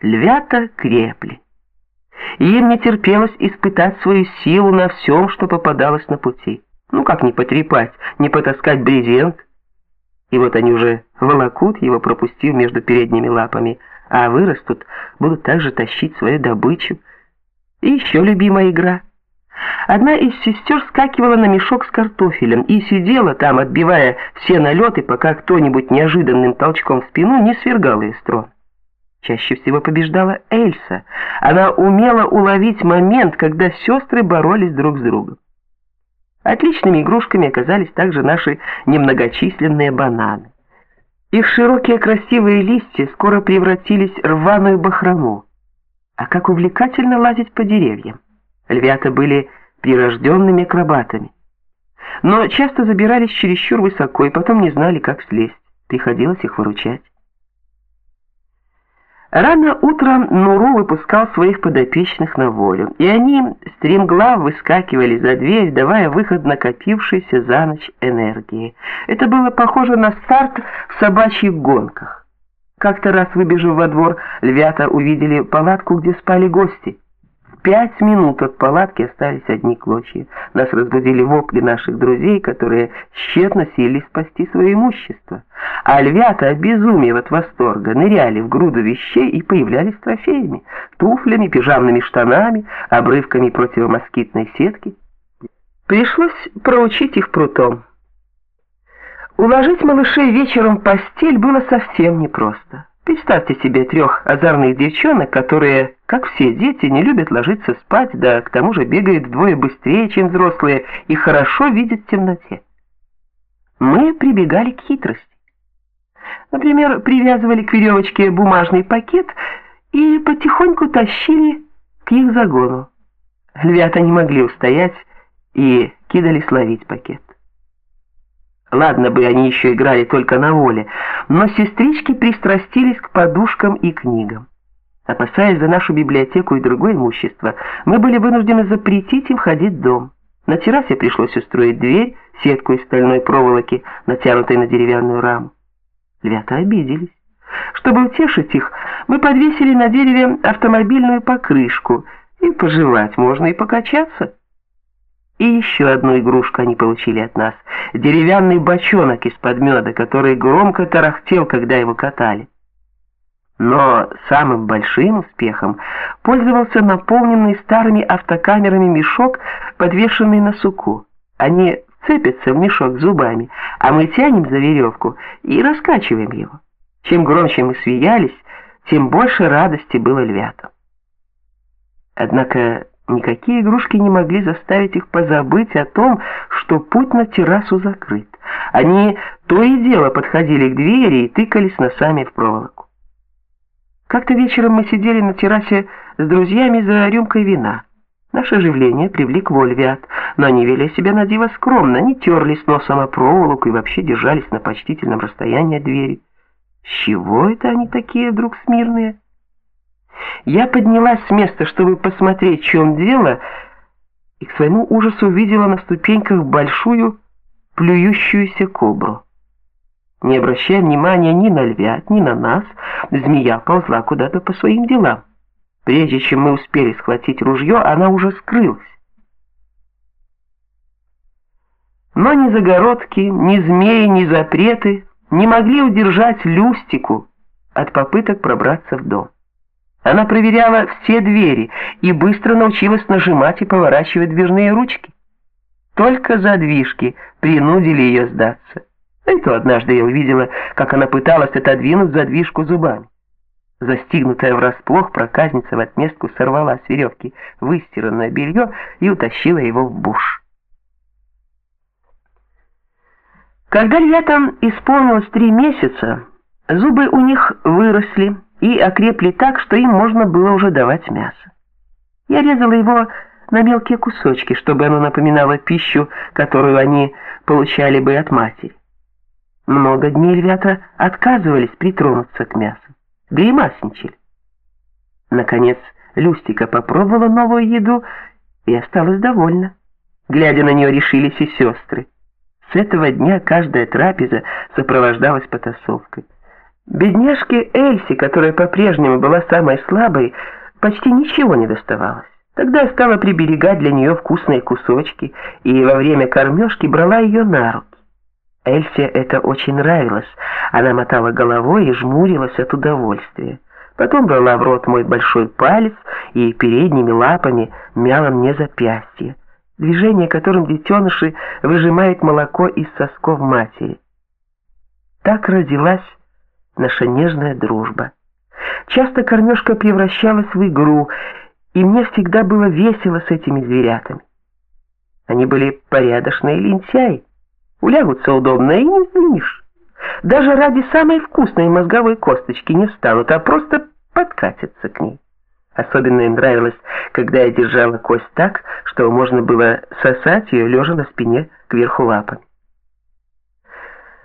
Львята крепли. Им не терпелось испытать свою силу на всем, что попадалось на пути. Ну как не потрепать, не потаскать брезент? И вот они уже волокут его, пропустив между передними лапами, а вырастут, будут также тащить свою добычу. И еще любимая игра. Одна из сестер скакивала на мешок с картофелем и сидела там, отбивая все налеты, пока кто-нибудь неожиданным толчком в спину не свергал ее с трона. Чаще всего побеждала Эльса. Она умела уловить момент, когда сестры боролись друг с другом. Отличными игрушками оказались также наши немногочисленные бананы. Их широкие красивые листья скоро превратились в рваную бахрому. А как увлекательно лазить по деревьям. Львята были прирожденными акробатами. Но часто забирались чересчур высоко и потом не знали, как слезть. Приходилось их выручать. Рано утром Нуру выпускал своих подопечных на волю, и они стремглав выскакивали за дверь, давая выход накопившейся за ночь энергии. Это было похоже на старт в собачьих гонках. Как-то раз, выбежав во двор, львята увидели палатку, где спали гости. Пять минут от палатки остались одни клочья. Нас разбудили вопли наших друзей, которые тщетно сились спасти свое имущество. А львята, обезумев от восторга, ныряли в груду вещей и появлялись трофеями. Туфлями, пижамными штанами, обрывками противомоскитной сетки. Пришлось проучить их прутом. Уложить малышей вечером в постель было совсем непросто. Представьте себе трех озорных девчонок, которые, как все дети, не любят ложиться спать, да к тому же бегают вдвое быстрее, чем взрослые, и хорошо видят в темноте. Мы прибегали к хитрости. Например, привязывали к веревочке бумажный пакет и потихоньку тащили к их загону. Львята не могли устоять и кидались ловить пакет. Ладно бы они еще играли только на воле, но сестрички пристрастились к подушкам и книгам. Опасаясь за нашу библиотеку и другое имущество, мы были вынуждены запретить им ходить в дом. На террасе пришлось устроить дверь, сетку из стальной проволоки, натянутой на деревянную раму. Львята обиделись. Чтобы утешить их, мы подвесили на дереве автомобильную покрышку, и пожевать можно и покачаться. И еще одну игрушку они получили от нас — деревянный бочонок из-под меда, который громко тарахтел, когда его катали. Но самым большим успехом пользовался наполненный старыми автокамерами мешок, подвешенный на суку. Они цепятся в мешок зубами, а мы тянем за веревку и раскачиваем его. Чем громче мы смеялись, тем больше радости было львятам. Однако Никакие игрушки не могли заставить их позабыть о том, что путь на террасу закрыт. Они то и дело подходили к двери и тыкались носами в проволоку. Как-то вечером мы сидели на террасе с друзьями за рюмкой вина. Наше оживление привлекло львят, но они вели себя на диво скромно, не терлись носом о проволоку и вообще держались на почтительном расстоянии от двери. С чего это они такие вдруг смирные? Я поднялась с места, чтобы посмотреть, в чем дело, и к своему ужасу увидела на ступеньках большую плюющуюся кобру. Не обращая внимания ни на львят, ни на нас, змея ползла куда-то по своим делам. Прежде чем мы успели схватить ружье, она уже скрылась. Но ни загородки, ни змеи, ни запреты не могли удержать Люстику от попыток пробраться в дом. Она проверяла все двери и быстро научилась нажимать и поворачивать дверные ручки. Только задвижки принудили ее сдаться. И то однажды я увидела, как она пыталась отодвинуть задвижку зубами. Застигнутая врасплох, проказница в отместку сорвала с веревки выстиранное белье и утащила его в буш. Когда летом исполнилось три месяца, зубы у них выросли, и окрепли так, что им можно было уже давать мясо. Я резала его на мелкие кусочки, чтобы оно напоминало пищу, которую они получали бы от матери. Много дней львята отказывались притронуться к мясу, гримасничали. Наконец, Люстика попробовала новую еду и осталась довольна. Глядя на нее, решились и сестры. С этого дня каждая трапеза сопровождалась потасовкой. Бедняжке Эльси, которая по-прежнему была самой слабой, почти ничего не доставалось. Тогда я стала приберегать для нее вкусные кусочки и во время кормежки брала ее на руки. Эльсе это очень нравилось. Она мотала головой и жмурилась от удовольствия. Потом брала в рот мой большой палец и передними лапами мяла мне запястье, движение которым детеныши выжимают молоко из сосков матери. Так родилась наша нежная дружба. Часто кормежка превращалась в игру, и мне всегда было весело с этими зверятами. Они были порядочные лентяи, улягутся удобно и не сдвинешь. Даже ради самой вкусной мозговой косточки не встанут, а просто подкатятся к ней. Особенно им нравилось, когда я держала кость так, что можно было сосать ее лежа на спине кверху лапами.